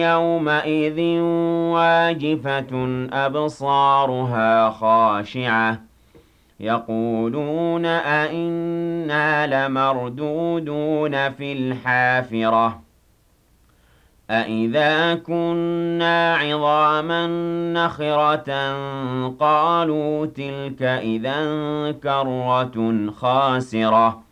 يومئذ واجفة أبصارها خاشعة. يقولون أئنا لمردودون في الحافرة. أئذا كنا عظاما نخرة قالوا تلك إذا كرة خاسرة.